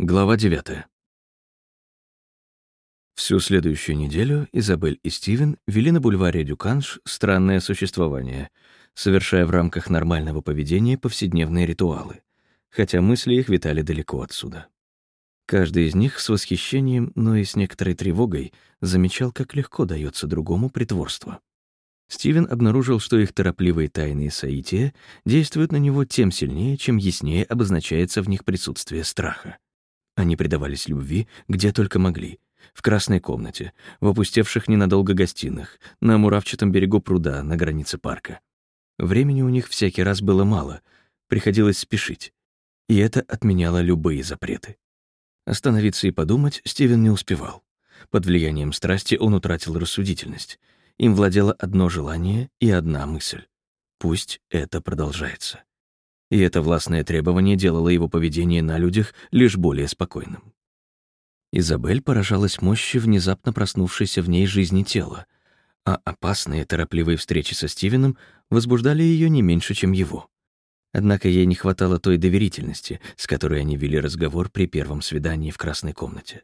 Глава 9. Всю следующую неделю Изабель и Стивен вели на бульваре Дюканш странное существование, совершая в рамках нормального поведения повседневные ритуалы, хотя мысли их витали далеко отсюда. Каждый из них с восхищением, но и с некоторой тревогой замечал, как легко дается другому притворство. Стивен обнаружил, что их торопливые тайные соития действуют на него тем сильнее, чем яснее обозначается в них присутствие страха. Они предавались любви, где только могли. В красной комнате, в опустевших ненадолго гостиных, на муравчатом берегу пруда, на границе парка. Времени у них всякий раз было мало, приходилось спешить. И это отменяло любые запреты. Остановиться и подумать Стивен не успевал. Под влиянием страсти он утратил рассудительность — им владело одно желание и одна мысль. Пусть это продолжается. И это властное требование делало его поведение на людях лишь более спокойным. Изабель поражалась мощи внезапно проснувшейся в ней жизни тела, а опасные торопливые встречи со Стивеном возбуждали ее не меньше, чем его. Однако ей не хватало той доверительности, с которой они вели разговор при первом свидании в красной комнате.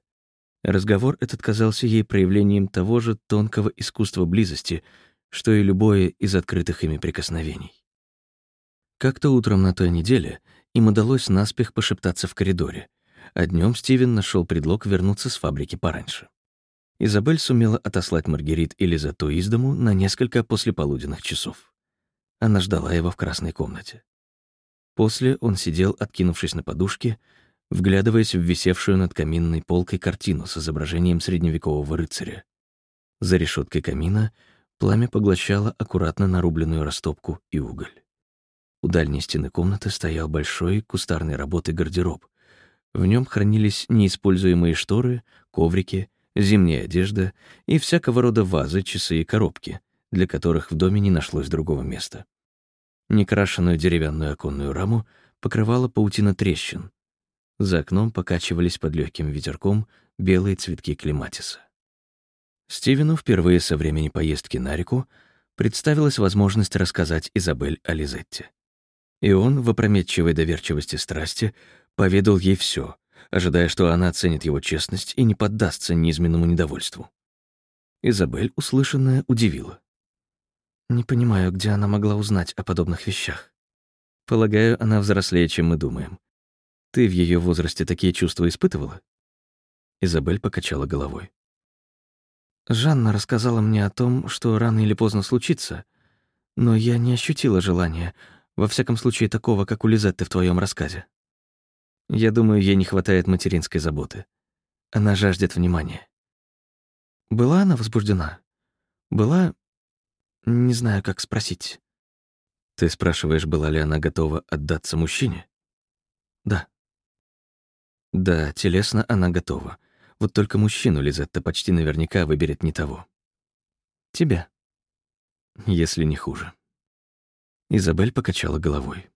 Разговор этот казался ей проявлением того же тонкого искусства близости, что и любое из открытых ими прикосновений. Как-то утром на той неделе им удалось наспех пошептаться в коридоре, а днем Стивен нашел предлог вернуться с фабрики пораньше. Изабель сумела отослать Маргарит и Лизату из дому на несколько послеполуденных часов. Она ждала его в красной комнате. После он сидел, откинувшись на подушке, вглядываясь в висевшую над каминной полкой картину с изображением средневекового рыцаря. За решеткой камина пламя поглощало аккуратно нарубленную растопку и уголь. У дальней стены комнаты стоял большой кустарной работы гардероб. В нем хранились неиспользуемые шторы, коврики, зимняя одежда и всякого рода вазы, часы и коробки, для которых в доме не нашлось другого места. Некрашенную деревянную оконную раму покрывала паутина трещин, за окном покачивались под легким ветерком белые цветки клематиса. Стивену впервые со времени поездки на реку представилась возможность рассказать Изабель о Лизетте. И он, в опрометчивой доверчивости страсти, поведал ей все, ожидая, что она оценит его честность и не поддастся неизменному недовольству. Изабель, услышанное, удивила. «Не понимаю, где она могла узнать о подобных вещах. Полагаю, она взрослее, чем мы думаем. Ты в ее возрасте такие чувства испытывала? Изабель покачала головой. Жанна рассказала мне о том, что рано или поздно случится, но я не ощутила желания, во всяком случае такого, как у Лизетты в твоем рассказе. Я думаю, ей не хватает материнской заботы. Она жаждет внимания. Была она возбуждена? Была... Не знаю, как спросить. Ты спрашиваешь, была ли она готова отдаться мужчине? Да. Да, телесно она готова. Вот только мужчину Лизетта почти наверняка выберет не того. Тебя. Если не хуже. Изабель покачала головой.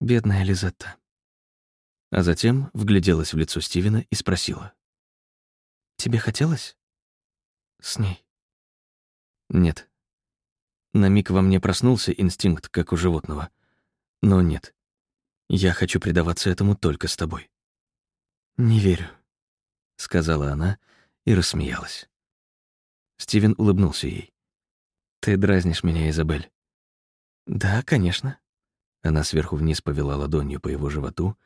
Бедная Лизетта. А затем вгляделась в лицо Стивена и спросила. «Тебе хотелось?» «С ней?» «Нет». На миг во мне проснулся инстинкт, как у животного. Но нет. Я хочу предаваться этому только с тобой. «Не верю», — сказала она и рассмеялась. Стивен улыбнулся ей. «Ты дразнишь меня, Изабель». «Да, конечно». Она сверху вниз повела ладонью по его животу,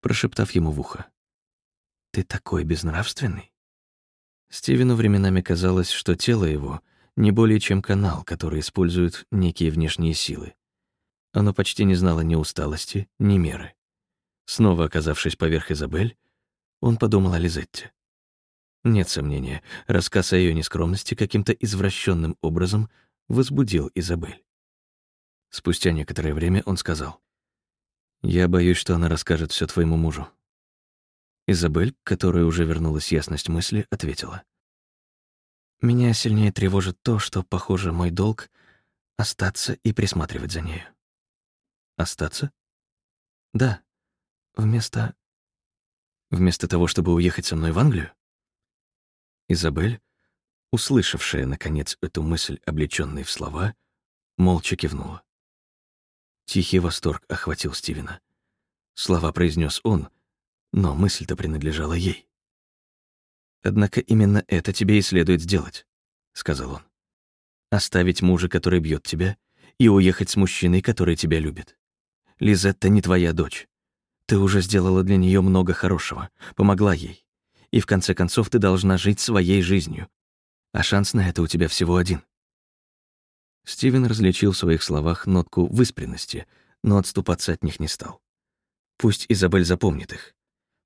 прошептав ему в ухо. «Ты такой безнравственный». Стивену временами казалось, что тело его не более чем канал, который используют некие внешние силы. Оно почти не знало ни усталости, ни меры. Снова оказавшись поверх Изабель, он подумал о Лизетте. Нет сомнения, рассказ о ее нескромности каким-то извращенным образом возбудил Изабель. Спустя некоторое время он сказал, «Я боюсь, что она расскажет все твоему мужу». Изабель, которая уже вернулась ясность мысли, ответила, «Меня сильнее тревожит то, что, похоже, мой долг — остаться и присматривать за нею». «Остаться?» «Да, вместо вместо того, чтобы уехать со мной в Англию? Изабель, услышавшая, наконец, эту мысль, облечённой в слова, молча кивнула. Тихий восторг охватил Стивена. Слова произнес он, Но мысль-то принадлежала ей. «Однако именно это тебе и следует сделать», — сказал он. «Оставить мужа, который бьет тебя, и уехать с мужчиной, который тебя любит. Лизетта не твоя дочь. Ты уже сделала для нее много хорошего, помогла ей. И в конце концов ты должна жить своей жизнью. А шанс на это у тебя всего один». Стивен различил в своих словах нотку выспренности, но отступаться от них не стал. Пусть Изабель запомнит их.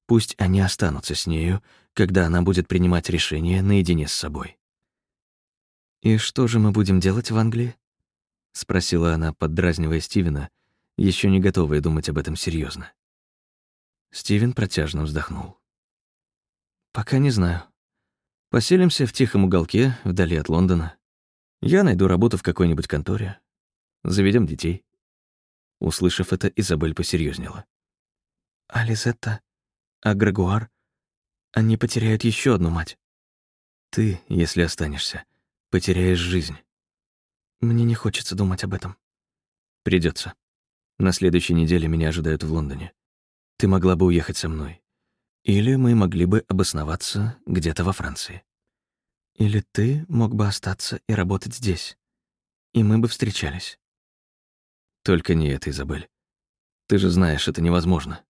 Пусть они останутся с нею, когда она будет принимать решения наедине с собой. «И что же мы будем делать в Англии?» — спросила она, поддразнивая Стивена, еще не готовая думать об этом серьезно. Стивен протяжно вздохнул. «Пока не знаю. Поселимся в тихом уголке, вдали от Лондона. Я найду работу в какой-нибудь конторе. Заведем детей». Услышав это, Изабель посерьезнела. «А Лизетта? А Грегуар? Они потеряют еще одну мать. Ты, если останешься, потеряешь жизнь. Мне не хочется думать об этом. Придется. На следующей неделе меня ожидают в Лондоне. Ты могла бы уехать со мной. Или мы могли бы обосноваться где-то во Франции. Или ты мог бы остаться и работать здесь. И мы бы встречались. Только не это, Изабель. Ты же знаешь, это невозможно.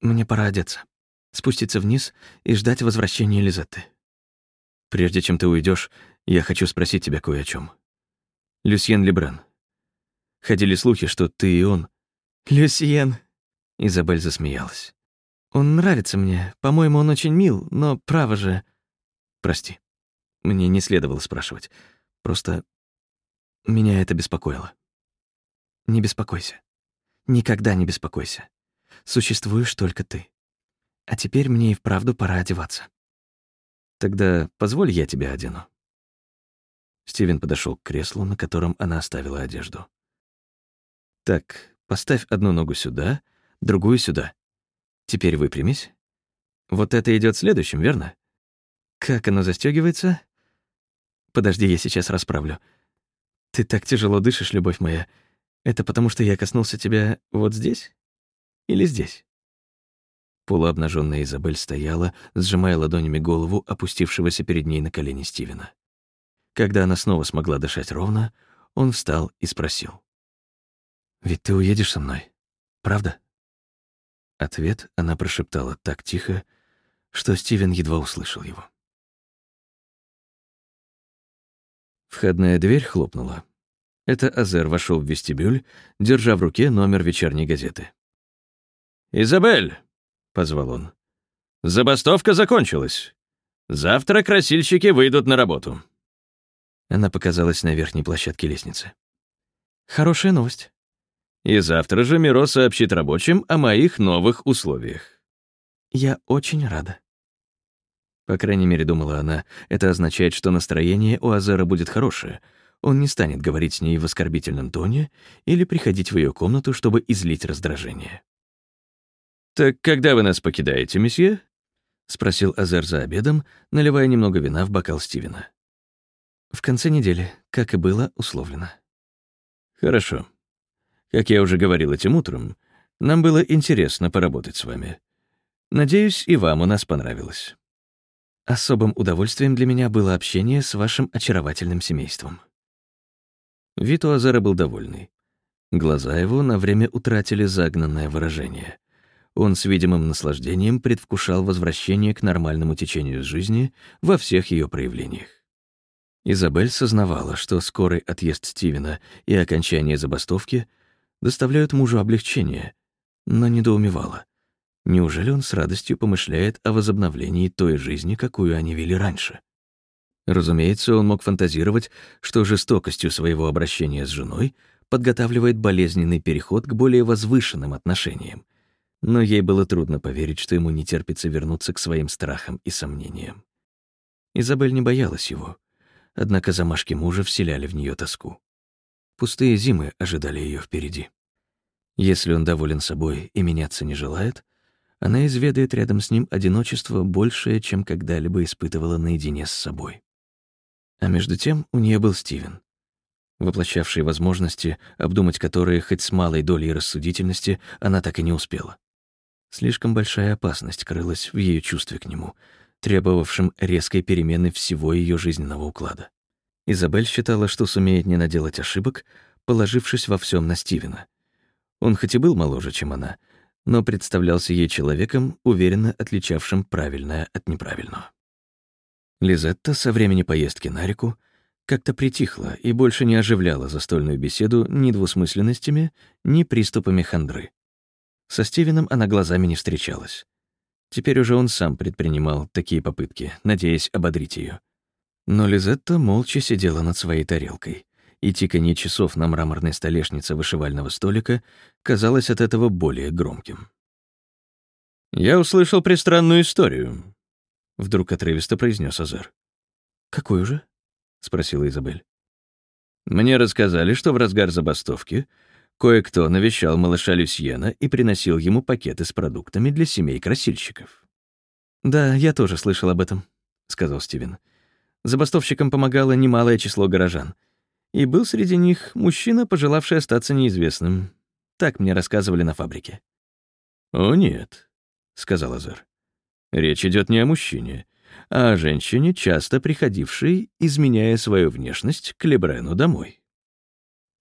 Мне пора одеться спуститься вниз и ждать возвращения Лизетты. Прежде чем ты уйдешь, я хочу спросить тебя кое о чем. Люсьен Лебран. Ходили слухи, что ты и он... Люсьен. Изабель засмеялась. Он нравится мне. По-моему, он очень мил, но право же... Прости. Мне не следовало спрашивать. Просто меня это беспокоило. Не беспокойся. Никогда не беспокойся. Существуешь только ты. А теперь мне и вправду пора одеваться. Тогда позволь я тебя одену. Стивен подошел к креслу, на котором она оставила одежду. Так, поставь одну ногу сюда, другую сюда. Теперь выпрямись. Вот это идет следующим, верно? Как оно застегивается? Подожди, я сейчас расправлю. Ты так тяжело дышишь, любовь моя. Это потому, что я коснулся тебя вот здесь? Или здесь? Полуобнаженная Изабель стояла, сжимая ладонями голову опустившегося перед ней на колени Стивена. Когда она снова смогла дышать ровно, он встал и спросил. «Ведь ты уедешь со мной, правда?» Ответ она прошептала так тихо, что Стивен едва услышал его. Входная дверь хлопнула. Это Азер вошел в вестибюль, держа в руке номер вечерней газеты. «Изабель!» — позвал он. «Забастовка закончилась. Завтра красильщики выйдут на работу». Она показалась на верхней площадке лестницы. «Хорошая новость». «И завтра же Миро сообщит рабочим о моих новых условиях». «Я очень рада». По крайней мере, думала она, это означает, что настроение у Азера будет хорошее. Он не станет говорить с ней в оскорбительном тоне или приходить в ее комнату, чтобы излить раздражение. «Так когда вы нас покидаете, месье?» — спросил Азер за обедом, наливая немного вина в бокал Стивена. «В конце недели, как и было условлено». «Хорошо. Как я уже говорил этим утром, нам было интересно поработать с вами. Надеюсь, и вам у нас понравилось. Особым удовольствием для меня было общение с вашим очаровательным семейством». Вид у Азера был довольный. Глаза его на время утратили загнанное выражение — он с видимым наслаждением предвкушал возвращение к нормальному течению жизни во всех ее проявлениях. Изабель сознавала, что скорый отъезд Стивена и окончание забастовки доставляют мужу облегчение, но недоумевала. Неужели он с радостью помышляет о возобновлении той жизни, какую они вели раньше? Разумеется, он мог фантазировать, что жестокостью своего обращения с женой подготавливает болезненный переход к более возвышенным отношениям, но ей было трудно поверить, что ему не терпится вернуться к своим страхам и сомнениям. Изабель не боялась его, однако замашки мужа вселяли в нее тоску. Пустые зимы ожидали ее впереди. Если он доволен собой и меняться не желает, она изведает рядом с ним одиночество большее, чем когда-либо испытывала наедине с собой. А между тем у нее был Стивен, воплощавший возможности, обдумать которые хоть с малой долей рассудительности она так и не успела. Слишком большая опасность крылась в ее чувстве к нему, требовавшем резкой перемены всего ее жизненного уклада. Изабель считала, что сумеет не наделать ошибок, положившись во всем на Стивена. Он хоть и был моложе, чем она, но представлялся ей человеком, уверенно отличавшим правильное от неправильного. Лизетта со времени поездки на реку как-то притихла и больше не оживляла застольную беседу ни двусмысленностями, ни приступами хандры. Со Стивеном она глазами не встречалась. Теперь уже он сам предпринимал такие попытки, надеясь ободрить ее. Но Лизетта молча сидела над своей тарелкой, и тиканье часов на мраморной столешнице вышивального столика казалось от этого более громким. «Я услышал пристранную историю», — вдруг отрывисто произнес Азар. «Какую же?» — спросила Изабель. «Мне рассказали, что в разгар забастовки кое-кто навещал малыша Люсьена и приносил ему пакеты с продуктами для семей красильщиков». «Да, я тоже слышал об этом», — сказал Стивен. Забастовщикам помогало немалое число горожан. И был среди них мужчина, пожелавший остаться неизвестным. Так мне рассказывали на фабрике. «О, нет», — сказал Азар. «Речь идет не о мужчине, а о женщине, часто приходившей, изменяя свою внешность, к Лебрену домой».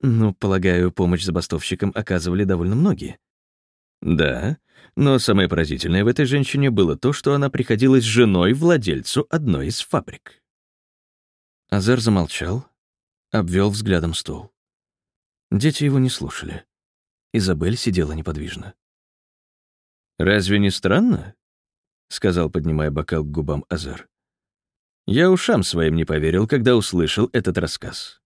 «Ну, полагаю, помощь забастовщикам оказывали довольно многие». «Да, но самое поразительное в этой женщине было то, что она приходилась женой владельцу одной из фабрик». Азер замолчал, обвел взглядом стол. Дети его не слушали. Изабель сидела неподвижно. «Разве не странно?» — сказал, поднимая бокал к губам Азер. «Я ушам своим не поверил, когда услышал этот рассказ».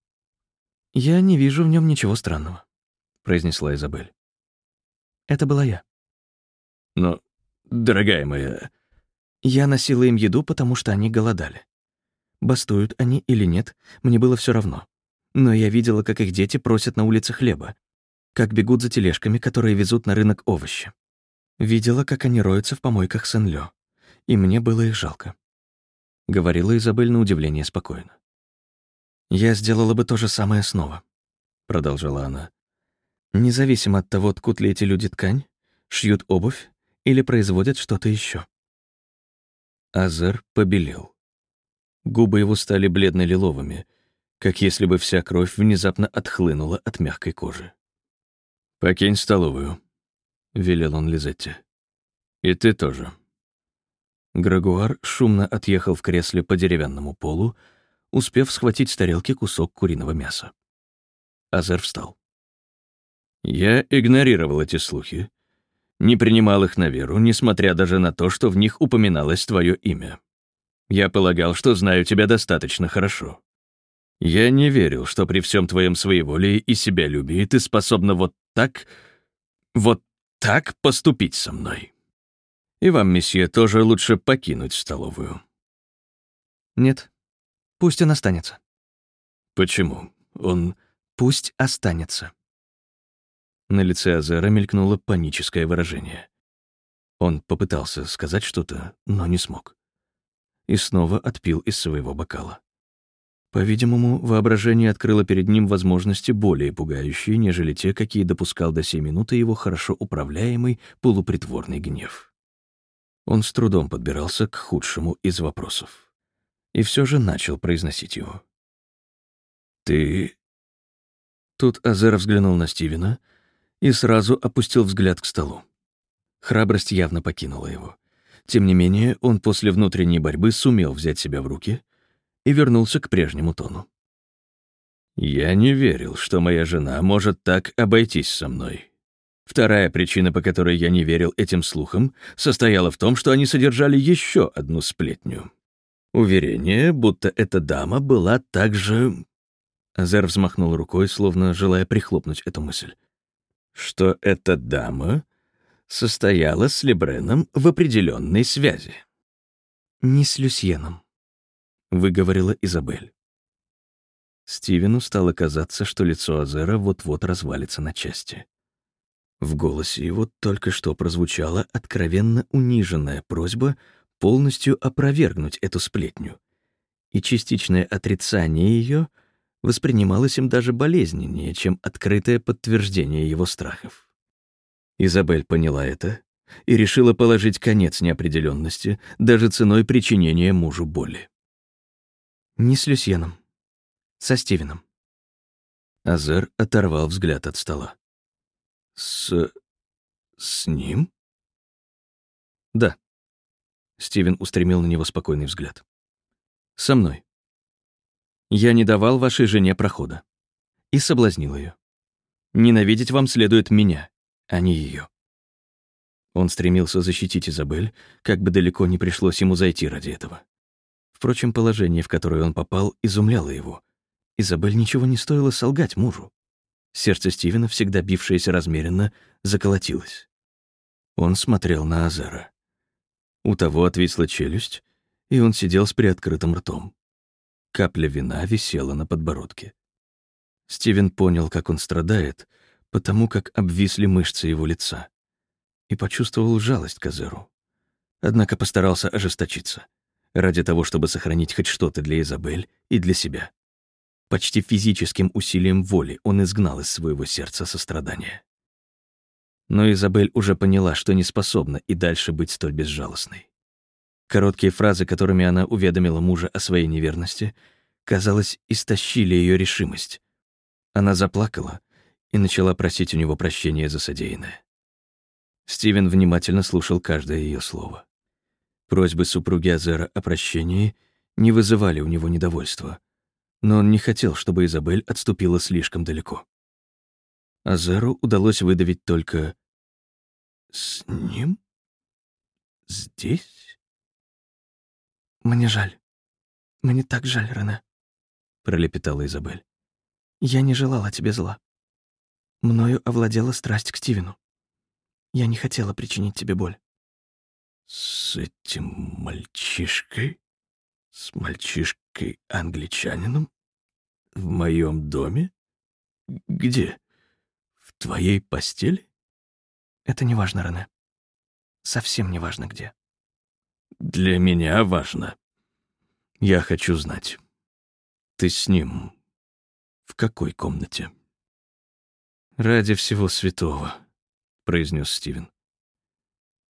«Я не вижу в нем ничего странного», — произнесла Изабель. «Это была я». «Но, дорогая моя...» «Я носила им еду, потому что они голодали. Бастуют они или нет, мне было все равно. Но я видела, как их дети просят на улице хлеба, как бегут за тележками, которые везут на рынок овощи. Видела, как они роются в помойках Сен-Лё, и мне было их жалко. Говорила Изабель на удивление спокойно. «Я сделала бы то же самое снова», — продолжала она. «Независимо от того, ткут ли эти люди ткань, шьют обувь или производят что-то еще. Азер побелел. Губы его стали бледно-лиловыми, как если бы вся кровь внезапно отхлынула от мягкой кожи. «Покинь столовую», — велел он Лизетте. «И ты тоже». Грагуар шумно отъехал в кресле по деревянному полу, успев схватить с тарелки кусок куриного мяса. Азер встал. «Я игнорировал эти слухи, не принимал их на веру, несмотря даже на то, что в них упоминалось твое имя. Я полагал, что знаю тебя достаточно хорошо. Я не верил, что при всем твоем своеволии и себялюбии ты способна вот так, вот так поступить со мной. И вам, месье, тоже лучше покинуть столовую. Нет, пусть он останется. Почему? Он... Пусть останется. На лице Азера мелькнуло паническое выражение. Он попытался сказать что-то, но не смог и снова отпил из своего бокала. По-видимому, воображение открыло перед ним возможности более пугающие, нежели те, какие допускал до сей минуты его хорошо управляемый полупритворный гнев. Он с трудом подбирался к худшему из вопросов. И все же начал произносить его. «Ты...» Тут Азер взглянул на Стивена и сразу опустил взгляд к столу. Храбрость явно покинула его. Тем не менее, он после внутренней борьбы сумел взять себя в руки и вернулся к прежнему тону. «Я не верил, что моя жена может так обойтись со мной. Вторая причина, по которой я не верил этим слухам, состояла в том, что они содержали еще одну сплетню. Уверение, будто эта дама была также...» Азер взмахнул рукой, словно желая прихлопнуть эту мысль. «Что эта дама состояла с Лебреном в определенной связи. «Не с Люсьеном», — выговорила Изабель. Стивену стало казаться, что лицо Азера вот-вот развалится на части. В голосе его только что прозвучала откровенно униженная просьба полностью опровергнуть эту сплетню, и частичное отрицание ее воспринималось им даже болезненнее, чем открытое подтверждение его страхов. Изабель поняла это, и решила положить конец неопределенности, даже ценой причинения мужу боли. «Не с Люсьеном. Со Стивеном». Азер оторвал взгляд от стола. «С... с ним?» «Да». Стивен устремил на него спокойный взгляд. «Со мной. Я не давал вашей жене прохода и соблазнил ее. Ненавидеть вам следует меня, а не ее. Он стремился защитить Изабель, как бы далеко не пришлось ему зайти ради этого. Впрочем, положение, в которое он попал, изумляло его. Изабель ничего не стоило солгать мужу. Сердце Стивена, всегда бившееся размеренно, заколотилось. Он смотрел на Азара. У того отвисла челюсть, и он сидел с приоткрытым ртом. Капля вина висела на подбородке. Стивен понял, как он страдает, потому как обвисли мышцы его лица, и почувствовал жалость к Азеру. Однако постарался ожесточиться, ради того, чтобы сохранить хоть что-то для Изабель и для себя. Почти физическим усилием воли он изгнал из своего сердца сострадание. Но Изабель уже поняла, что не способна и дальше быть столь безжалостной. Короткие фразы, которыми она уведомила мужа о своей неверности, казалось, истощили ее решимость. Она заплакала и начала просить у него прощения за содеянное. Стивен внимательно слушал каждое ее слово. Просьбы супруги Азера о прощении не вызывали у него недовольства, но он не хотел, чтобы Изабель отступила слишком далеко. Азеру удалось выдавить только «С ним? Здесь?» «Мне жаль. Мне так жаль, Рене», — пролепетала Изабель. «Я не желала тебе зла. Мною овладела страсть к Стивену. Я не хотела причинить тебе боль. С этим мальчишкой? С мальчишкой-англичанином? В моем доме? Где? В твоей постели? Это не важно, Рене. Совсем не важно где. Для меня важно. Я хочу знать. Ты с ним в какой комнате? Ради всего святого, произнес Стивен.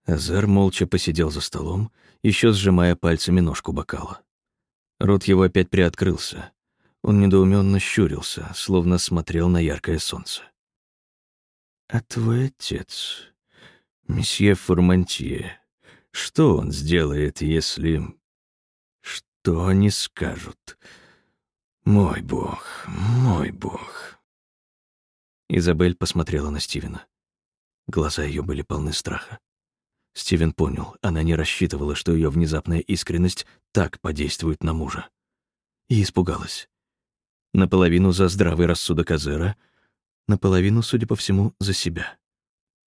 Азар молча посидел за столом, еще сжимая пальцами ножку бокала. Рот его опять приоткрылся. Он недоуменно щурился, словно смотрел на яркое солнце. «А твой отец, месье Фурмантье, что он сделает, если... Что они скажут? Мой бог, мой бог». Изабель посмотрела на Стивена. Глаза ее были полны страха. Стивен понял, она не рассчитывала, что ее внезапная искренность так подействует на мужа. И испугалась. Наполовину за здравый рассудок Азера, наполовину, судя по всему, за себя.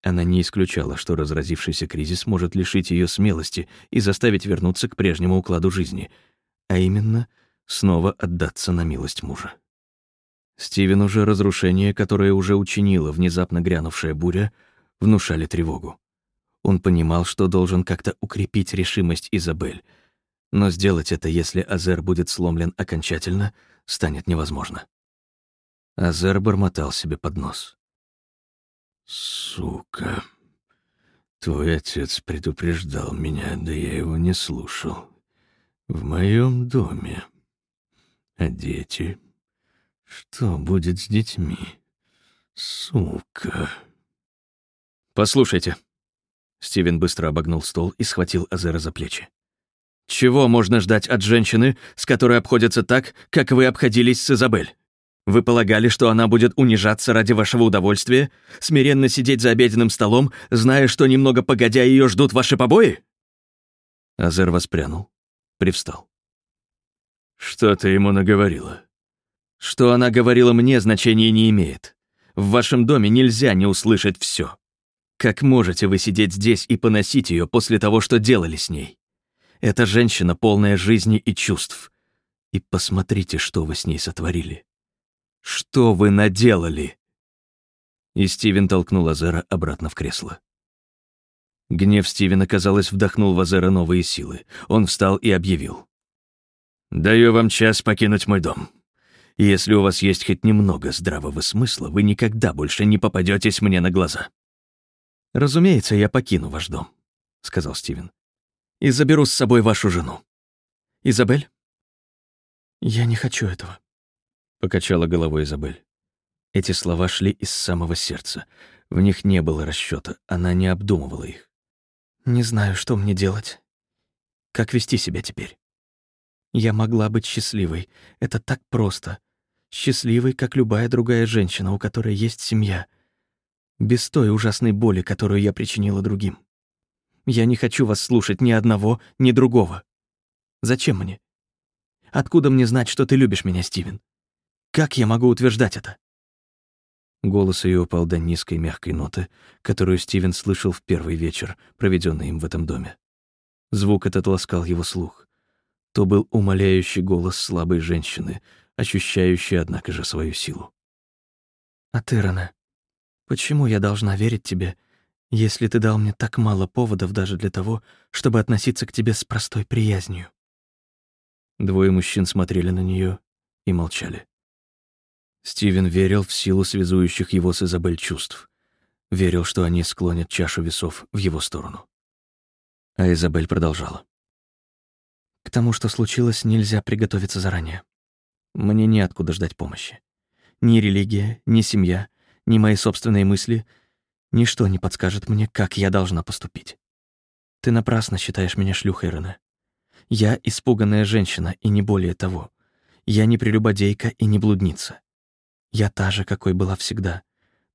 Она не исключала, что разразившийся кризис может лишить ее смелости и заставить вернуться к прежнему укладу жизни, а именно снова отдаться на милость мужа. Стивену же разрушение, которое уже учинила внезапно грянувшая буря, внушали тревогу. Он понимал, что должен как-то укрепить решимость Изабель, но сделать это, если Азер будет сломлен окончательно, станет невозможно. Азер бормотал себе под нос. «Сука, твой отец предупреждал меня, да я его не слушал. В моем доме. А дети? Что будет с детьми? Сука!» «Послушайте». Стивен быстро обогнул стол и схватил Азера за плечи. «Чего можно ждать от женщины, с которой обходятся так, как вы обходились с Изабель? Вы полагали, что она будет унижаться ради вашего удовольствия, смиренно сидеть за обеденным столом, зная, что немного погодя ее ждут ваши побои?» Азер воспрянул, привстал. «Что ты ему наговорила?» «Что она говорила мне, значения не имеет. В вашем доме нельзя не услышать все. Как можете вы сидеть здесь и поносить ее после того, что делали с ней? Эта женщина полная жизни и чувств. И посмотрите, что вы с ней сотворили. Что вы наделали?» И Стивен толкнул Азера обратно в кресло. Гнев Стивена, казалось, вдохнул в Азера новые силы. Он встал и объявил. «Даю вам час покинуть мой дом. Если у вас есть хоть немного здравого смысла, вы никогда больше не попадетесь мне на глаза». «Разумеется, я покину ваш дом», — сказал Стивен. «И заберу с собой вашу жену. Изабель?» «Я не хочу этого», — покачала головой Изабель. Эти слова шли из самого сердца. В них не было расчёта, она не обдумывала их. «Не знаю, что мне делать. Как вести себя теперь? Я могла быть счастливой. Это так просто. Счастливой, как любая другая женщина, у которой есть семья. Без той ужасной боли, которую я причинила другим. Я не хочу вас слушать ни одного, ни другого. Зачем мне? Откуда мне знать, что ты любишь меня, Стивен? Как я могу утверждать это?» Голос ее упал до низкой мягкой ноты, которую Стивен слышал в первый вечер, проведенный им в этом доме. Звук этот ласкал его слух. То был умоляющий голос слабой женщины, ощущающей, однако же, свою силу. «А ты, почему я должна верить тебе, если ты дал мне так мало поводов даже для того, чтобы относиться к тебе с простой приязнью?» Двое мужчин смотрели на нее и молчали. Стивен верил в силу связующих его с Изабель чувств. Верил, что они склонят чашу весов в его сторону. А Изабель продолжала. «К тому, что случилось, нельзя приготовиться заранее. Мне неоткуда ждать помощи. Ни религия, ни семья, ни мои собственные мысли, ничто не подскажет мне, как я должна поступить. Ты напрасно считаешь меня шлюхой, Рене. Я испуганная женщина, и не более того. Я не прелюбодейка и не блудница. Я та же, какой была всегда,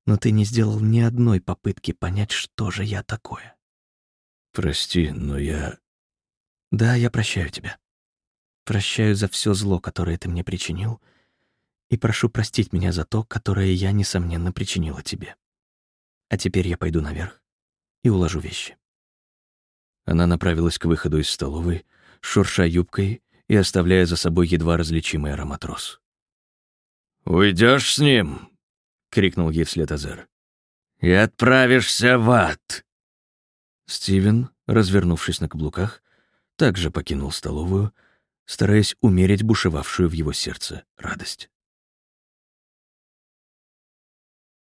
но ты не сделал ни одной попытки понять, что же я такое. Прости, но я... Да, я прощаю тебя. Прощаю за все зло, которое ты мне причинил, и прошу простить меня за то, которое я, несомненно, причинила тебе. А теперь я пойду наверх и уложу вещи. Она направилась к выходу из столовой, шурша юбкой и оставляя за собой едва различимый аромат роз. «Уйдешь с ним?» — крикнул ей вслед Азер. «И отправишься в ад!» Стивен, развернувшись на каблуках, также покинул столовую, стараясь умерить бушевавшую в его сердце радость.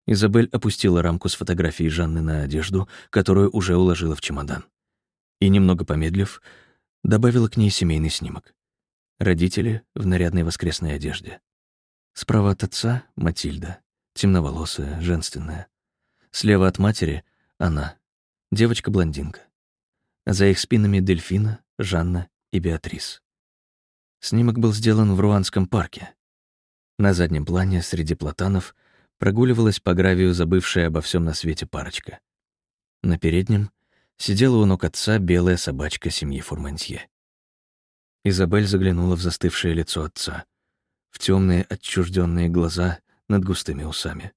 Изабель опустила рамку с фотографией Жанны на одежду, которую уже уложила в чемодан. И, немного помедлив, добавила к ней семейный снимок. Родители в нарядной воскресной одежде. Справа от отца — Матильда, темноволосая, женственная. Слева от матери — она, девочка-блондинка. За их спинами Дельфина, Жанна и Беатрис. Снимок был сделан в Руанском парке. На заднем плане, среди платанов, прогуливалась по гравию забывшая обо всем на свете парочка. На переднем сидела у ног отца белая собачка семьи Фурмантье. Изабель заглянула в застывшее лицо отца, в темные отчужденные глаза над густыми усами.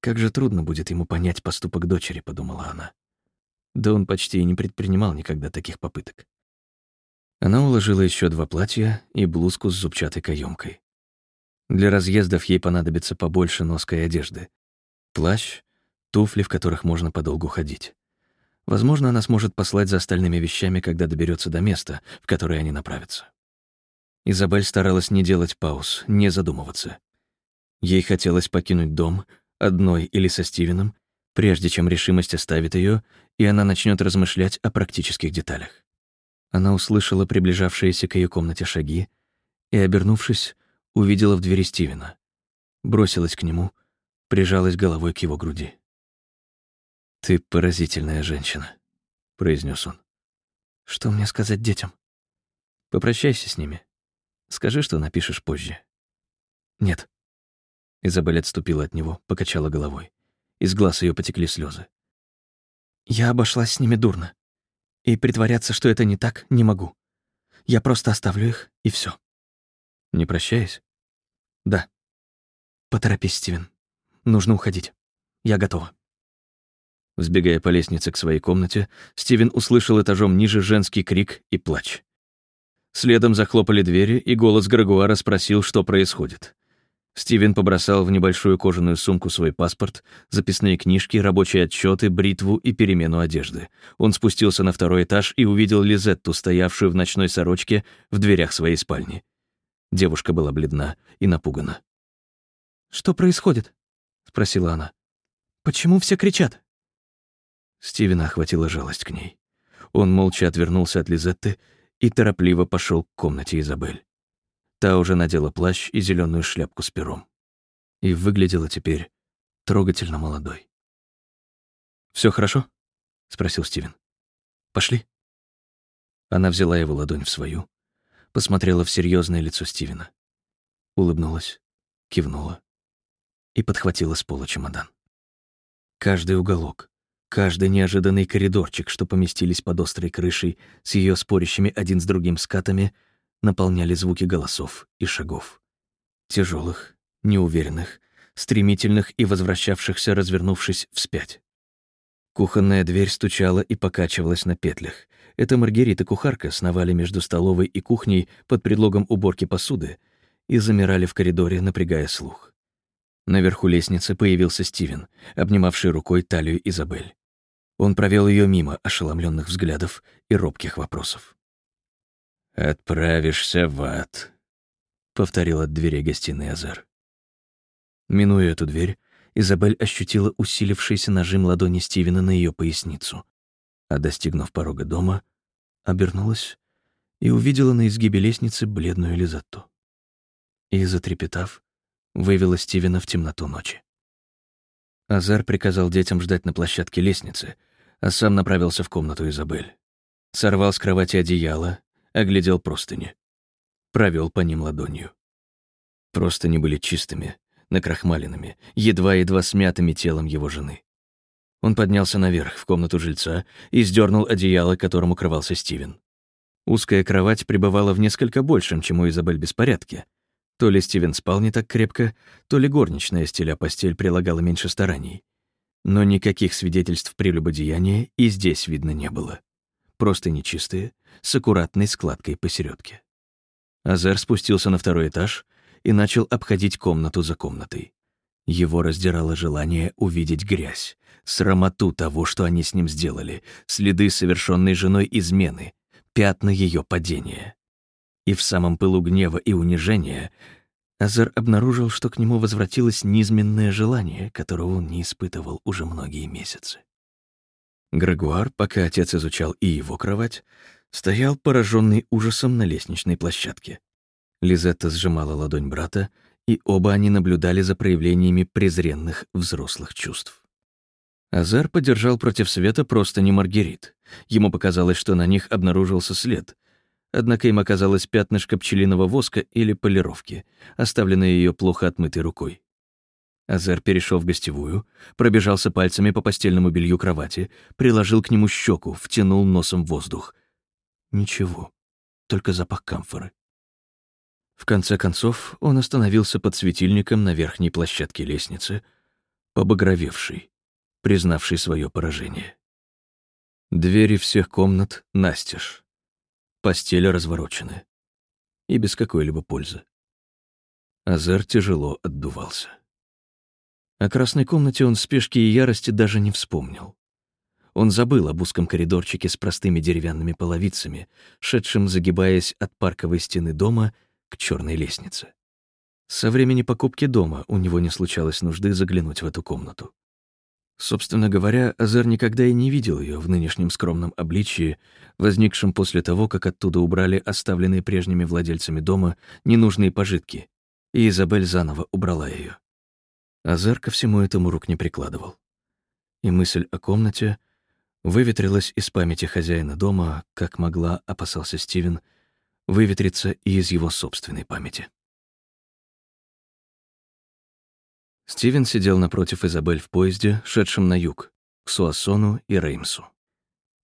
Как же трудно будет ему понять поступок дочери, подумала она. Да он почти и не предпринимал никогда таких попыток. Она уложила еще два платья и блузку с зубчатой каемкой. Для разъездов ей понадобится побольше ноской одежды. Плащ, туфли, в которых можно подолгу ходить. Возможно, она сможет послать за остальными вещами, когда доберется до места, в которое они направятся. Изабель старалась не делать пауз, не задумываться. Ей хотелось покинуть дом, одной или со Стивеном, прежде чем решимость оставит ее, и она начнет размышлять о практических деталях. Она услышала приближавшиеся к ее комнате шаги и, обернувшись, увидела в двери Стивена. Бросилась к нему, прижалась головой к его груди. «Ты поразительная женщина», — произнес он. «Что мне сказать детям?» «Попрощайся с ними. Скажи, что напишешь позже». «Нет». Изабель отступила от него, покачала головой. Из глаз ее потекли слезы. Я обошлась с ними дурно. И притворяться, что это не так, не могу. Я просто оставлю их, и все. Не прощаясь? Да. Поторопись, Стивен. Нужно уходить. Я готова. Взбегая по лестнице к своей комнате, Стивен услышал этажом ниже женский крик и плач. Следом захлопали двери, и голос Грегуара спросил, что происходит. Стивен побросал в небольшую кожаную сумку свой паспорт, записные книжки, рабочие отчеты, бритву и перемену одежды. Он спустился на второй этаж и увидел Лизетту, стоявшую в ночной сорочке в дверях своей спальни. Девушка была бледна и напугана. «Что происходит?» — спросила она. «Почему все кричат?» Стивена охватила жалость к ней. Он молча отвернулся от Лизетты и торопливо пошел к комнате Изабель. Та уже надела плащ и зеленую шляпку с пером. И выглядела теперь трогательно молодой. Все хорошо?» — спросил Стивен. «Пошли». Она взяла его ладонь в свою, посмотрела в серьезное лицо Стивена, улыбнулась, кивнула и подхватила с пола чемодан. Каждый уголок, каждый неожиданный коридорчик, что поместились под острой крышей с ее спорящими один с другим скатами, наполняли звуки голосов и шагов. Тяжелых, неуверенных, стремительных и возвращавшихся, развернувшись вспять. Кухонная дверь стучала и покачивалась на петлях. Это Маргарита-кухарка сновали между столовой и кухней под предлогом уборки посуды и замирали в коридоре, напрягая слух. Наверху лестницы появился Стивен, обнимавший рукой талию Изабель. Он провел ее мимо ошеломленных взглядов и робких вопросов. «Отправишься в ад», — повторил от двери гостиной Азар. Минуя эту дверь, Изабель ощутила усилившийся нажим ладони Стивена на ее поясницу, а, достигнув порога дома, обернулась и увидела на изгибе лестницы бледную Лизатту. И, затрепетав, вывела Стивена в темноту ночи. Азар приказал детям ждать на площадке лестницы, а сам направился в комнату Изабель. Сорвал с кровати одеяло, оглядел простыни. Провел по ним ладонью. Простыни были чистыми, накрахмаленными, едва-едва смятыми телом его жены. Он поднялся наверх, в комнату жильца, и сдернул одеяло, которым укрывался Стивен. Узкая кровать пребывала в несколько большем, чем у Изабель беспорядке. То ли Стивен спал не так крепко, то ли горничная, стеля постель, прилагала меньше стараний. Но никаких свидетельств прелюбодеяния и здесь видно не было. Просто нечистые, с аккуратной складкой посередке. Азер спустился на второй этаж и начал обходить комнату за комнатой. Его раздирало желание увидеть грязь, срамоту того, что они с ним сделали, следы совершенной женой измены, пятна ее падения. И в самом пылу гнева и унижения Азар обнаружил, что к нему возвратилось низменное желание, которого он не испытывал уже многие месяцы. Грегуар, пока отец изучал и его кровать, стоял пораженный ужасом на лестничной площадке. Лизетта сжимала ладонь брата, и оба они наблюдали за проявлениями презренных взрослых чувств. Азар подержал против света просто не Маргерит. Ему показалось, что на них обнаружился след. Однако им оказалось пятнышко пчелиного воска или полировки, оставленное ее плохо отмытой рукой. Азар перешел в гостевую, пробежался пальцами по постельному белью кровати, приложил к нему щеку, втянул носом воздух. Ничего, только запах камфоры. В конце концов, он остановился под светильником на верхней площадке лестницы, побагровевший, признавший свое поражение. Двери всех комнат настежь. Постели разворочены. И без какой-либо пользы. Азер тяжело отдувался. О красной комнате он в спешке и ярости даже не вспомнил. Он забыл об узком коридорчике с простыми деревянными половицами, шедшим, загибаясь от парковой стены дома к черной лестнице. Со времени покупки дома у него не случалось нужды заглянуть в эту комнату. Собственно говоря, Азар никогда и не видел ее в нынешнем скромном обличии, возникшем после того, как оттуда убрали оставленные прежними владельцами дома ненужные пожитки, и Изабель заново убрала ее. Азар ко всему этому рук не прикладывал. И мысль о комнате выветрилась из памяти хозяина дома, как могла, опасался Стивен, выветрится и из его собственной памяти. Стивен сидел напротив Изабель в поезде, шедшем на юг, к Суассону и Реймсу.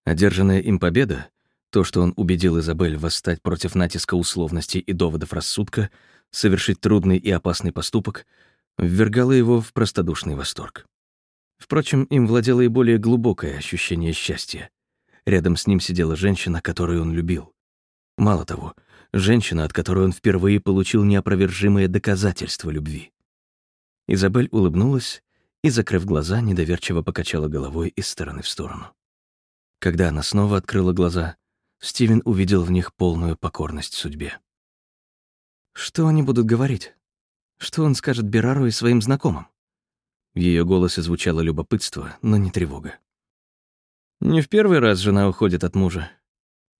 Одержанная им победа, то, что он убедил Изабель восстать против натиска условностей и доводов рассудка, совершить трудный и опасный поступок, ввергало его в простодушный восторг. Впрочем, им владело и более глубокое ощущение счастья. Рядом с ним сидела женщина, которую он любил, Мало того, женщина, от которой он впервые получил неопровержимое доказательство любви. Изабель улыбнулась и, закрыв глаза, недоверчиво покачала головой из стороны в сторону. Когда она снова открыла глаза, Стивен увидел в них полную покорность судьбе. «Что они будут говорить? Что он скажет Берару и своим знакомым?» В ее голосе звучало любопытство, но не тревога. Не в первый раз жена уходит от мужа.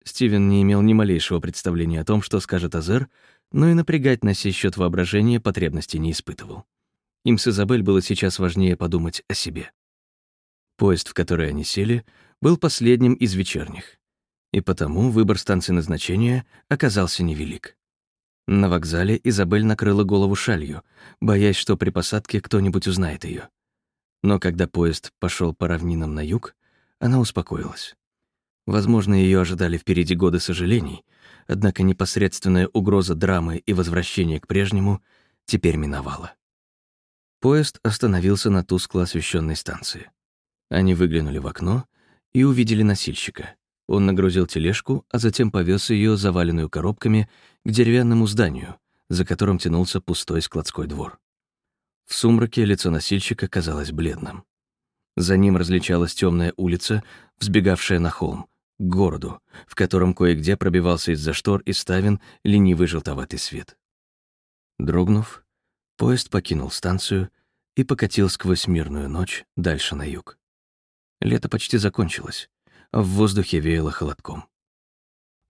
Стивен не имел ни малейшего представления о том, что скажет Азер, но и напрягать на сей счет воображения потребности не испытывал. Им с Изабель было сейчас важнее подумать о себе. Поезд, в который они сели, был последним из вечерних, и потому выбор станции назначения оказался невелик. На вокзале Изабель накрыла голову шалью, боясь, что при посадке кто-нибудь узнает ее. Но когда поезд пошел по равнинам на юг, она успокоилась. Возможно, ее ожидали впереди годы сожалений, однако непосредственная угроза драмы и возвращения к прежнему теперь миновала. Поезд остановился на тускло освещенной станции. Они выглянули в окно и увидели носильщика. Он нагрузил тележку, а затем повез ее, заваленную коробками, к деревянному зданию, за которым тянулся пустой складской двор. В сумраке лицо носильщика казалось бледным. За ним различалась темная улица, взбегавшая на холм, к городу, в котором кое-где пробивался из-за штор и ставен ленивый желтоватый свет. Дрогнув, поезд покинул станцию и покатил сквозь мирную ночь дальше на юг. Лето почти закончилось, а в воздухе веяло холодком.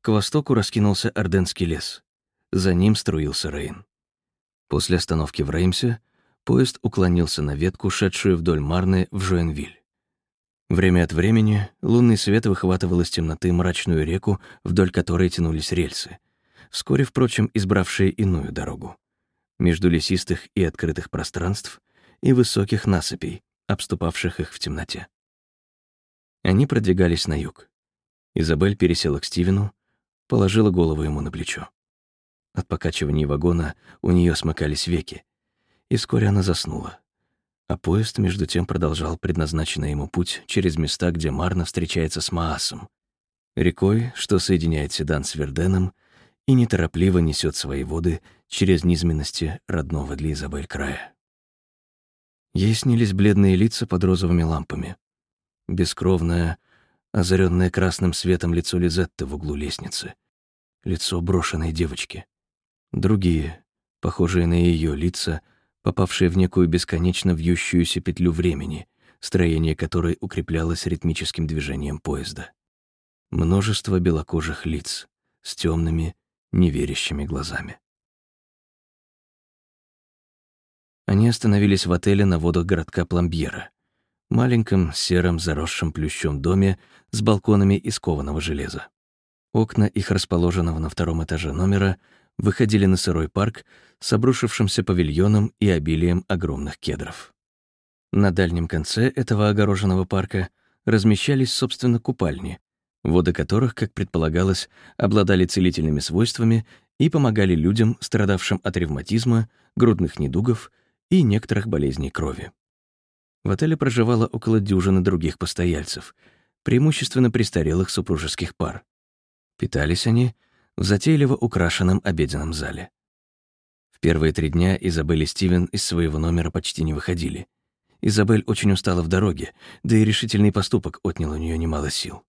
К востоку раскинулся Орденский лес. За ним струился Рейн. После остановки в Реймсе поезд уклонился на ветку, шедшую вдоль Марны в Жуэнвиль. Время от времени лунный свет выхватывал из темноты мрачную реку, вдоль которой тянулись рельсы, вскоре, впрочем, избравшие иную дорогу. Между лесистых и открытых пространств и высоких насыпей, обступавших их в темноте. Они продвигались на юг. Изабель пересела к Стивену, положила голову ему на плечо. От покачивания вагона у нее смыкались веки, и вскоре она заснула. А поезд, между тем, продолжал предназначенный ему путь через места, где Марна встречается с Маасом, рекой, что соединяет Седан с Верденом и неторопливо несет свои воды через низменности родного для Изабель края. Ей снились бледные лица под розовыми лампами, бескровное, озаренное красным светом лицо Лизетты в углу лестницы, лицо брошенной девочки. Другие, похожие на ее лица, попавшие в некую бесконечно вьющуюся петлю времени, строение которой укреплялось ритмическим движением поезда. Множество белокожих лиц с темными, неверящими глазами. Они остановились в отеле на водах городка Пламбьера маленьком, сером, заросшем плющом доме с балконами из кованого железа. Окна их расположенного на втором этаже номера выходили на сырой парк с обрушившимся павильоном и обилием огромных кедров. На дальнем конце этого огороженного парка размещались, собственно, купальни, воды которых, как предполагалось, обладали целительными свойствами и помогали людям, страдавшим от ревматизма, грудных недугов и некоторых болезней крови. В отеле проживало около дюжины других постояльцев, преимущественно престарелых супружеских пар. Питались они в затейливо украшенном обеденном зале. В первые три дня Изабель и Стивен из своего номера почти не выходили. Изабель очень устала в дороге, да и решительный поступок отнял у нее немало сил.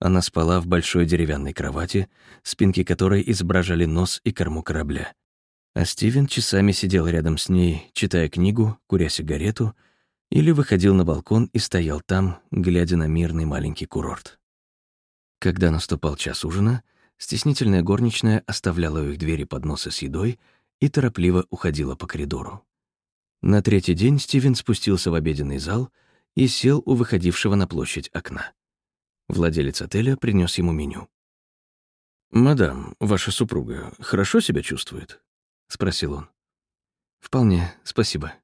Она спала в большой деревянной кровати, спинки которой изображали нос и корму корабля. А Стивен часами сидел рядом с ней, читая книгу, куря сигарету — или выходил на балкон и стоял там, глядя на мирный маленький курорт. Когда наступал час ужина, стеснительная горничная оставляла у их двери подносы с едой и торопливо уходила по коридору. На третий день Стивен спустился в обеденный зал и сел у выходившего на площадь окна. Владелец отеля принес ему меню. «Мадам, ваша супруга хорошо себя чувствует?» — спросил он. «Вполне, спасибо.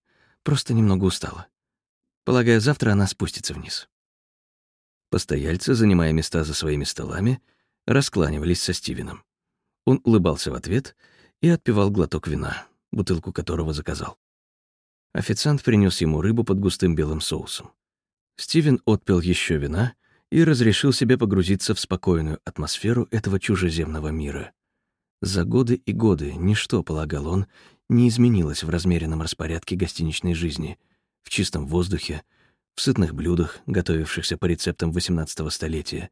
Просто немного устала. Полагаю, завтра она спустится вниз. Постояльцы, занимая места за своими столами, раскланивались со Стивеном. Он улыбался в ответ и отпивал глоток вина, бутылку которого заказал. Официант принес ему рыбу под густым белым соусом. Стивен отпил еще вина и разрешил себе погрузиться в спокойную атмосферу этого чужеземного мира. За годы и годы ничто, полагал он, не изменилось в размеренном распорядке гостиничной жизни — в чистом воздухе, в сытных блюдах, готовившихся по рецептам XVIII столетия,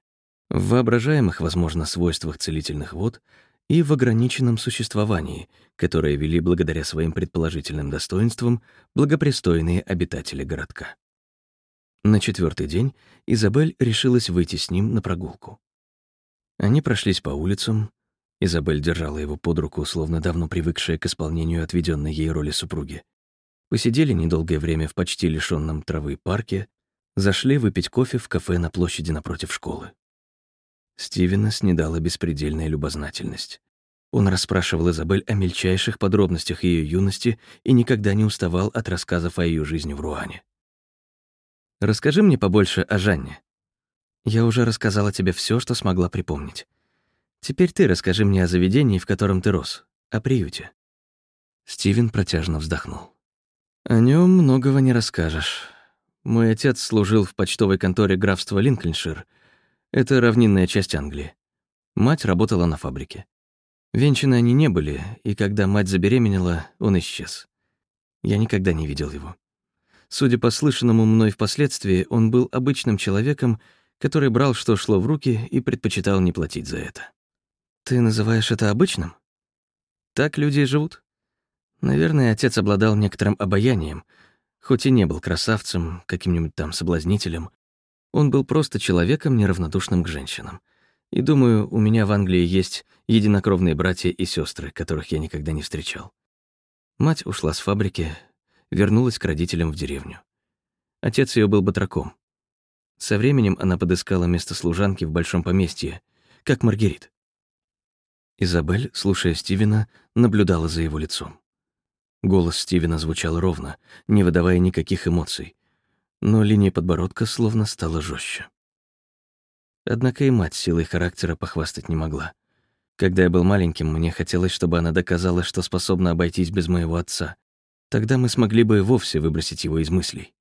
в воображаемых, возможно, свойствах целительных вод и в ограниченном существовании, которое вели благодаря своим предположительным достоинствам благопристойные обитатели городка. На четвертый день Изабель решилась выйти с ним на прогулку. Они прошлись по улицам. Изабель держала его под руку, словно давно привыкшая к исполнению отведенной ей роли супруги. Посидели недолгое время в почти лишенном травы парке, зашли выпить кофе в кафе на площади напротив школы. Стивена снедала беспредельная любознательность. Он расспрашивал Изабель о мельчайших подробностях ее юности и никогда не уставал от рассказов о ее жизни в Руане. «Расскажи мне побольше о Жанне. Я уже рассказала тебе все, что смогла припомнить. Теперь ты расскажи мне о заведении, в котором ты рос, о приюте». Стивен протяжно вздохнул. «О нем многого не расскажешь. Мой отец служил в почтовой конторе графства Линкольншир. Это равнинная часть Англии. Мать работала на фабрике. Венчаны они не были, и когда мать забеременела, он исчез. Я никогда не видел его. Судя по слышанному мной впоследствии, он был обычным человеком, который брал, что шло в руки, и предпочитал не платить за это. Ты называешь это обычным? Так люди и живут. Наверное, отец обладал некоторым обаянием, хоть и не был красавцем, каким-нибудь там соблазнителем. Он был просто человеком, неравнодушным к женщинам. И думаю, у меня в Англии есть единокровные братья и сестры, которых я никогда не встречал. Мать ушла с фабрики, вернулась к родителям в деревню. Отец ее был батраком. Со временем она подыскала место служанки в большом поместье, как Маргерит. Изабель, слушая Стивена, наблюдала за его лицом. Голос Стивена звучал ровно, не выдавая никаких эмоций, но линия подбородка словно стала жестче. Однако и мать силой характера похвастать не могла. Когда я был маленьким, мне хотелось, чтобы она доказала, что способна обойтись без моего отца. Тогда мы смогли бы и вовсе выбросить его из мыслей.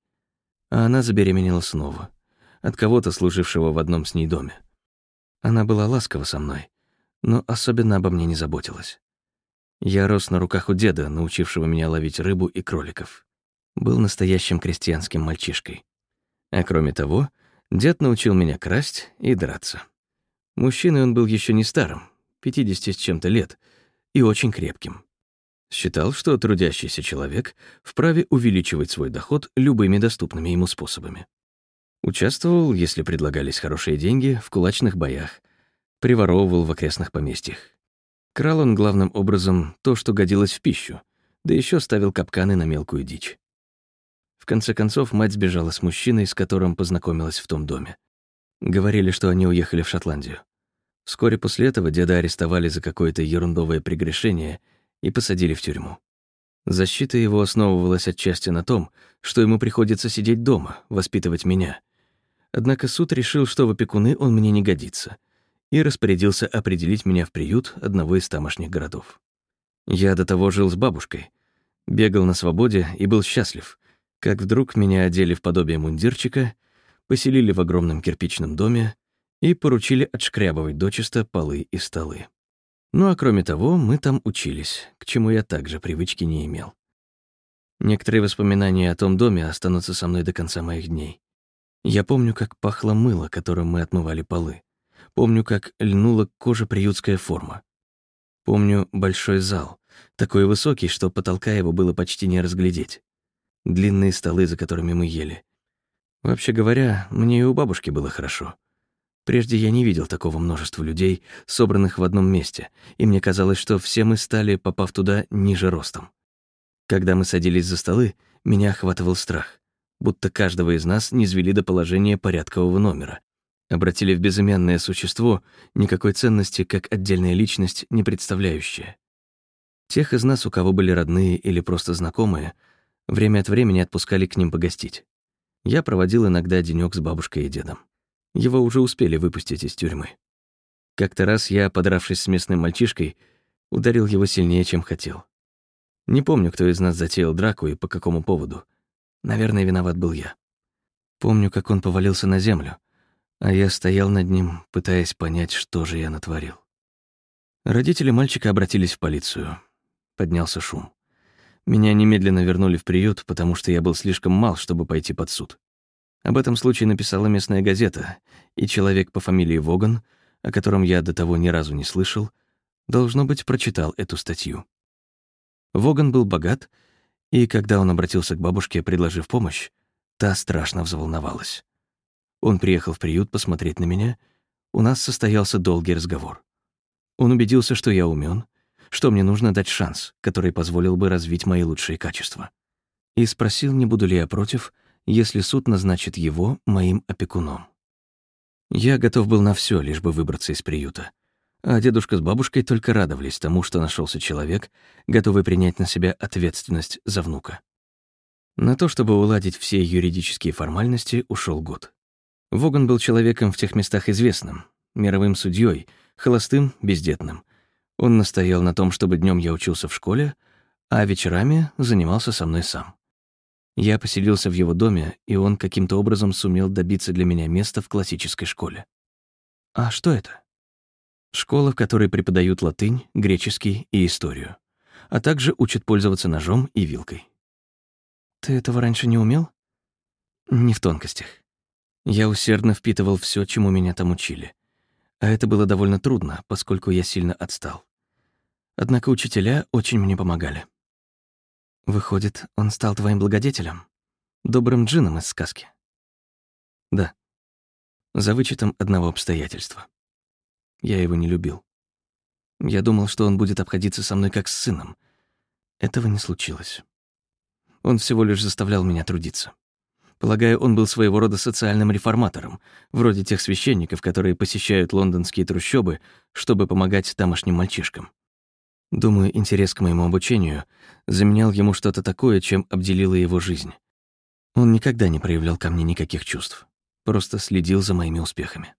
А она забеременела снова. От кого-то, служившего в одном с ней доме. Она была ласкова со мной, но особенно обо мне не заботилась. Я рос на руках у деда, научившего меня ловить рыбу и кроликов. Был настоящим крестьянским мальчишкой. А кроме того, Дед научил меня красть и драться. Мужчиной он был еще не старым, 50 с чем-то лет, и очень крепким. Считал, что трудящийся человек вправе увеличивать свой доход любыми доступными ему способами. Участвовал, если предлагались хорошие деньги, в кулачных боях, приворовывал в окрестных поместьях. Крал он главным образом то, что годилось в пищу, да еще ставил капканы на мелкую дичь. Конце концов, мать сбежала с мужчиной, с которым познакомилась в том доме. Говорили, что они уехали в Шотландию. Вскоре после этого деда арестовали за какое-то ерундовое прегрешение и посадили в тюрьму. Защита его основывалась отчасти на том, что ему приходится сидеть дома, воспитывать меня. Однако суд решил, что в опекуны он мне не годится, и распорядился определить меня в приют одного из тамошних городов. Я до того жил с бабушкой, бегал на свободе и был счастлив, как вдруг меня одели в подобие мундирчика, поселили в огромном кирпичном доме и поручили отшкрябывать дочисто полы и столы. Ну а кроме того, мы там учились, к чему я также привычки не имел. Некоторые воспоминания о том доме останутся со мной до конца моих дней. Я помню, как пахло мыло, которым мы отмывали полы. Помню, как льнула к коже приютская форма. Помню большой зал, такой высокий, что потолка его было почти не разглядеть длинные столы, за которыми мы ели. Вообще говоря, мне и у бабушки было хорошо. Прежде я не видел такого множества людей, собранных в одном месте, и мне казалось, что все мы стали, попав туда, ниже ростом. Когда мы садились за столы, меня охватывал страх, будто каждого из нас низвели до положения порядкового номера, обратили в безымянное существо, никакой ценности, как отдельная личность, не представляющая. Тех из нас, у кого были родные или просто знакомые — Время от времени отпускали к ним погостить. Я проводил иногда денёк с бабушкой и дедом. Его уже успели выпустить из тюрьмы. Как-то раз я, подравшись с местным мальчишкой, ударил его сильнее, чем хотел. Не помню, кто из нас затеял драку и по какому поводу. Наверное, виноват был я. Помню, как он повалился на землю, а я стоял над ним, пытаясь понять, что же я натворил. Родители мальчика обратились в полицию. Поднялся шум. Меня немедленно вернули в приют, потому что я был слишком мал, чтобы пойти под суд. Об этом случае написала местная газета, и человек по фамилии Воган, о котором я до того ни разу не слышал, должно быть, прочитал эту статью. Воган был богат, и когда он обратился к бабушке, предложив помощь, Та страшно взволновалась. Он приехал в приют посмотреть на меня. У нас состоялся долгий разговор. Он убедился, что я умен, что мне нужно дать шанс, который позволил бы развить мои лучшие качества. И спросил, не буду ли я против, если суд назначит его моим опекуном. Я готов был на все, лишь бы выбраться из приюта. А дедушка с бабушкой только радовались тому, что нашелся человек, готовый принять на себя ответственность за внука. На то, чтобы уладить все юридические формальности, ушел год. Воган был человеком в тех местах известным, мировым судьей, холостым, бездетным. Он настоял на том, чтобы днем я учился в школе, а вечерами занимался со мной сам. Я поселился в его доме, и он каким-то образом сумел добиться для меня места в классической школе. А что это? Школа, в которой преподают латынь, греческий и историю, а также учат пользоваться ножом и вилкой. Ты этого раньше не умел? Не в тонкостях. Я усердно впитывал все, чему меня там учили. А это было довольно трудно, поскольку я сильно отстал. Однако учителя очень мне помогали. Выходит, он стал твоим благодетелем? Добрым джином из сказки? Да. За вычетом одного обстоятельства. Я его не любил. Я думал, что он будет обходиться со мной как с сыном. Этого не случилось. Он всего лишь заставлял меня трудиться. Полагаю, он был своего рода социальным реформатором, вроде тех священников, которые посещают лондонские трущобы, чтобы помогать тамошним мальчишкам. Думаю, интерес к моему обучению заменял ему что-то такое, чем обделила его жизнь. Он никогда не проявлял ко мне никаких чувств, просто следил за моими успехами.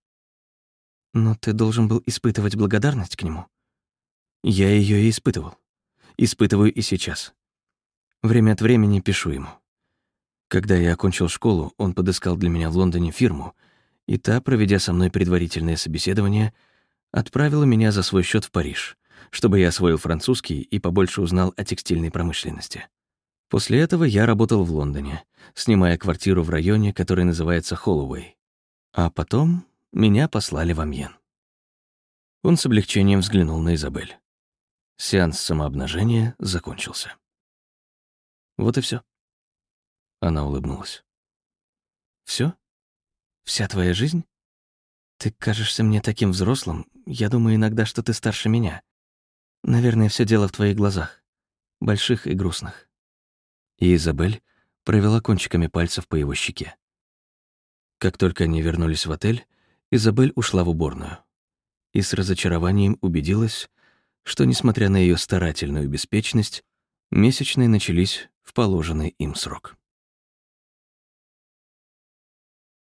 Но ты должен был испытывать благодарность к нему. Я ее и испытывал. Испытываю и сейчас. Время от времени пишу ему. Когда я окончил школу, он подыскал для меня в Лондоне фирму, и та, проведя со мной предварительное собеседование, отправила меня за свой счет в Париж, чтобы я освоил французский и побольше узнал о текстильной промышленности. После этого я работал в Лондоне, снимая квартиру в районе, который называется Холлоуэй. А потом меня послали в Амьен. Он с облегчением взглянул на Изабель. Сеанс самообнажения закончился. Вот и все. Она улыбнулась. Все? Вся твоя жизнь? Ты кажешься мне таким взрослым. Я думаю иногда, что ты старше меня. Наверное, все дело в твоих глазах. Больших и грустных. И Изабель провела кончиками пальцев по его щеке. Как только они вернулись в отель, Изабель ушла в уборную. И с разочарованием убедилась, что, несмотря на ее старательную беспечность, месячные начались в положенный им срок.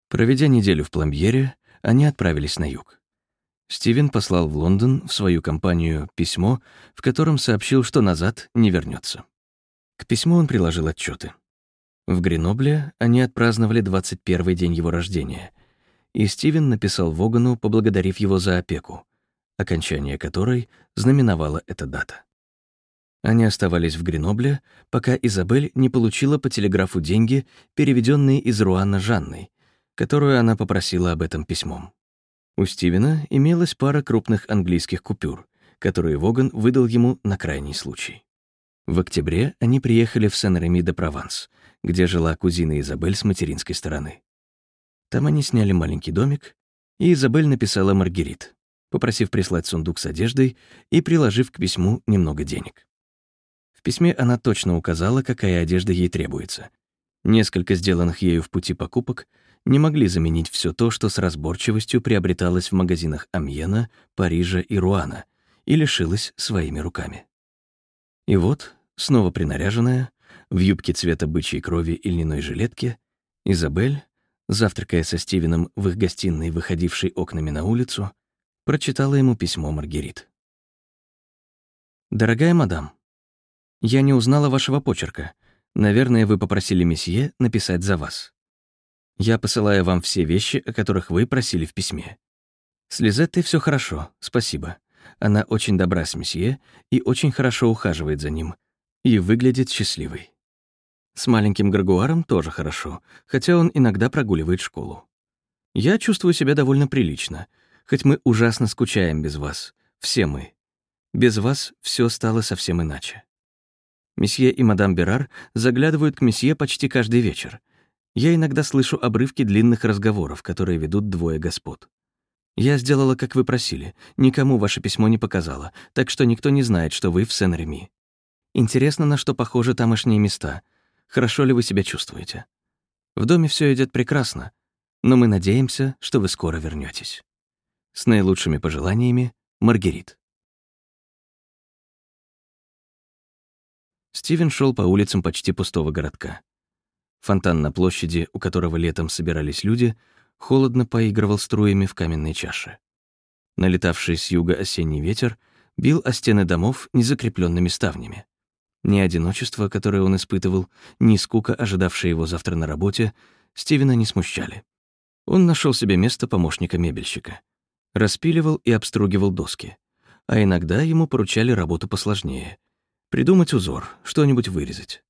Проведя неделю в Пломбьере, они отправились на юг. Стивен послал в Лондон в свою компанию письмо, в котором сообщил, что назад не вернется. К письму он приложил отчеты. В Гренобле они отпраздновали 21-й день его рождения, и Стивен написал Вогану, поблагодарив его за опеку, окончание которой знаменовала эта дата. Они оставались в Гренобле, пока Изабель не получила по телеграфу деньги, переведенные из Руана Жанной, которую она попросила об этом письмом. У Стивена имелась пара крупных английских купюр, которые Воган выдал ему на крайний случай. В октябре они приехали в Сен-Реми-де-Прованс, где жила кузина Изабель с материнской стороны. Там они сняли маленький домик, и Изабель написала Маргерит, попросив прислать сундук с одеждой и приложив к письму немного денег. В письме она точно указала, какая одежда ей требуется. Несколько сделанных ею в пути покупок — не могли заменить все то, что с разборчивостью приобреталось в магазинах Амьена, Парижа и Руана и лишилось своими руками. И вот, снова принаряженная, в юбке цвета бычьей крови и льняной жилетке, Изабель, завтракая со Стивеном в их гостиной, выходившей окнами на улицу, прочитала ему письмо Маргерит. «Дорогая мадам, я не узнала вашего почерка. Наверное, вы попросили месье написать за вас. Я посылаю вам все вещи, о которых вы просили в письме. С Лизеттой все хорошо, спасибо. Она очень добра с месье и очень хорошо ухаживает за ним. И выглядит счастливой. С маленьким Грагуаром тоже хорошо, хотя он иногда прогуливает школу. Я чувствую себя довольно прилично, хоть мы ужасно скучаем без вас. Все мы. Без вас все стало совсем иначе. Месье и мадам Берар заглядывают к месье почти каждый вечер — Я иногда слышу обрывки длинных разговоров, которые ведут двое господ. Я сделала, как вы просили. Никому ваше письмо не показала, так что никто не знает, что вы в Сен-Реми. Интересно, на что похожи тамошние места. Хорошо ли вы себя чувствуете? В доме все идет прекрасно, но мы надеемся, что вы скоро вернетесь. С наилучшими пожеланиями, Маргерит. Стивен шел по улицам почти пустого городка. Фонтан на площади, у которого летом собирались люди, холодно поигрывал струями в каменной чаше. Налетавший с юга осенний ветер бил о стены домов незакрепленными ставнями. Ни одиночество, которое он испытывал, ни скука, ожидавшая его завтра на работе, Стивена не смущали. Он нашел себе место помощника мебельщика. Распиливал и обстругивал доски. А иногда ему поручали работу посложнее. Придумать узор, что-нибудь вырезать.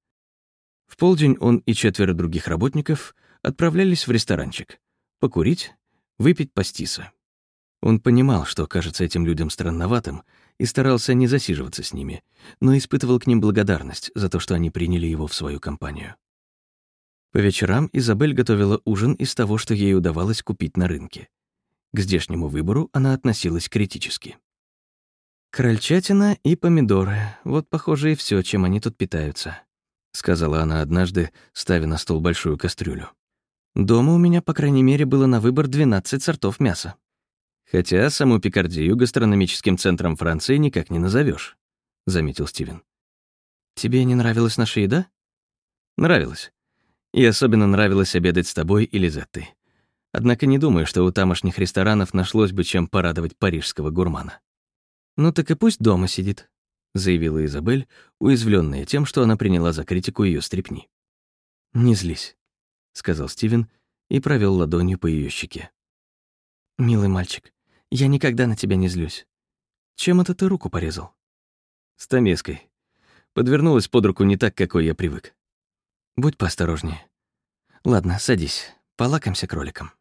В полдень он и четверо других работников отправлялись в ресторанчик. Покурить, выпить пастиса. Он понимал, что кажется этим людям странноватым, и старался не засиживаться с ними, но испытывал к ним благодарность за то, что они приняли его в свою компанию. По вечерам Изабель готовила ужин из того, что ей удавалось купить на рынке. К здешнему выбору она относилась критически. «Крольчатина и помидоры — вот, похоже, и все, чем они тут питаются», — сказала она однажды, ставя на стол большую кастрюлю. «Дома у меня, по крайней мере, было на выбор 12 сортов мяса». Хотя саму Пикардию гастрономическим центром Франции никак не назовешь, заметил Стивен. Тебе не нравилась наша еда? Нравилась. И особенно нравилось обедать с тобой и Лизеттой. Однако не думаю, что у тамошних ресторанов нашлось бы чем порадовать парижского гурмана. «Ну так и пусть дома сидит», — заявила Изабель, уязвленная тем, что она приняла за критику ее стрепни. «Не злись», — сказал Стивен и провел ладонью по ее щеке. «Милый мальчик, я никогда на тебя не злюсь. Чем это ты руку порезал?» «Стамеской. Подвернулась под руку не так, какой я привык». «Будь поосторожнее. Ладно, садись, полакомься кроликом».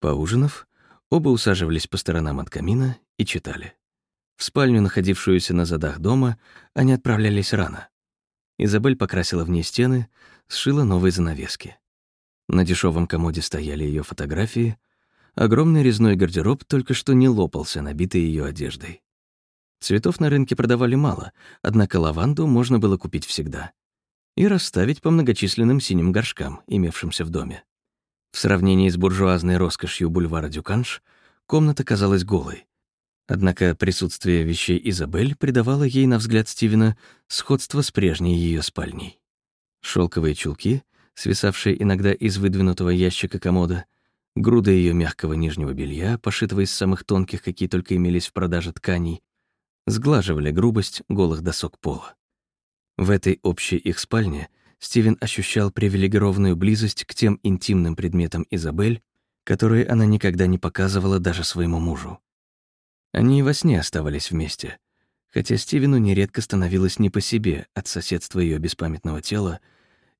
Поужинав, оба усаживались по сторонам от камина и читали. В спальню, находившуюся на задах дома, они отправлялись рано. Изабель покрасила в ней стены, сшила новые занавески. На дешевом комоде стояли ее фотографии, Огромный резной гардероб только что не лопался, набитый ее одеждой. Цветов на рынке продавали мало, однако лаванду можно было купить всегда. И расставить по многочисленным синим горшкам, имевшимся в доме. В сравнении с буржуазной роскошью бульвара Дюканш, комната казалась голой. Однако присутствие вещей Изабель придавало ей, на взгляд Стивена, сходство с прежней ее спальней. Шелковые чулки, свисавшие иногда из выдвинутого ящика комода, Груда ее мягкого нижнего белья, пошитого из самых тонких, какие только имелись в продаже тканей, сглаживали грубость голых досок пола. В этой общей их спальне Стивен ощущал привилегированную близость к тем интимным предметам Изабель, которые она никогда не показывала даже своему мужу. Они и во сне оставались вместе, хотя Стивену нередко становилось не по себе от соседства ее беспамятного тела,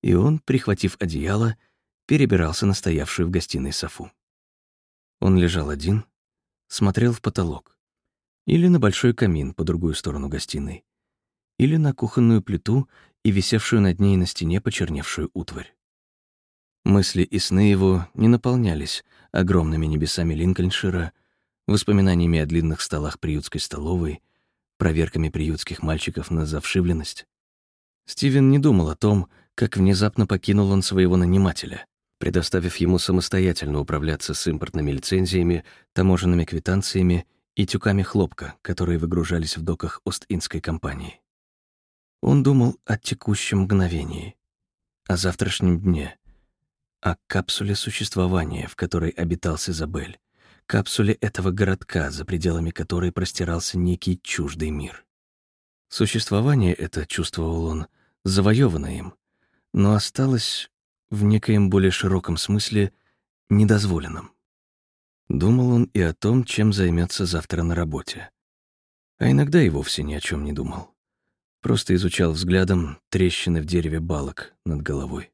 и он, прихватив одеяло, перебирался на стоявшую в гостиной софу. Он лежал один, смотрел в потолок, или на большой камин по другую сторону гостиной, или на кухонную плиту и висевшую над ней на стене почерневшую утварь. Мысли и сны его не наполнялись огромными небесами Линкольншира, воспоминаниями о длинных столах приютской столовой, проверками приютских мальчиков на завшивленность. Стивен не думал о том, как внезапно покинул он своего нанимателя, предоставив ему самостоятельно управляться с импортными лицензиями, таможенными квитанциями и тюками хлопка, которые выгружались в доках Ост-Индской компании. Он думал о текущем мгновении, о завтрашнем дне, о капсуле существования, в которой обитал Изабель, капсуле этого городка, за пределами которой простирался некий чуждый мир. Существование это, чувствовал он, завоевано им, но осталось в некоем более широком смысле недозволенном. Думал он и о том, чем займется завтра на работе. А иногда и вовсе ни о чем не думал. Просто изучал взглядом трещины в дереве балок над головой.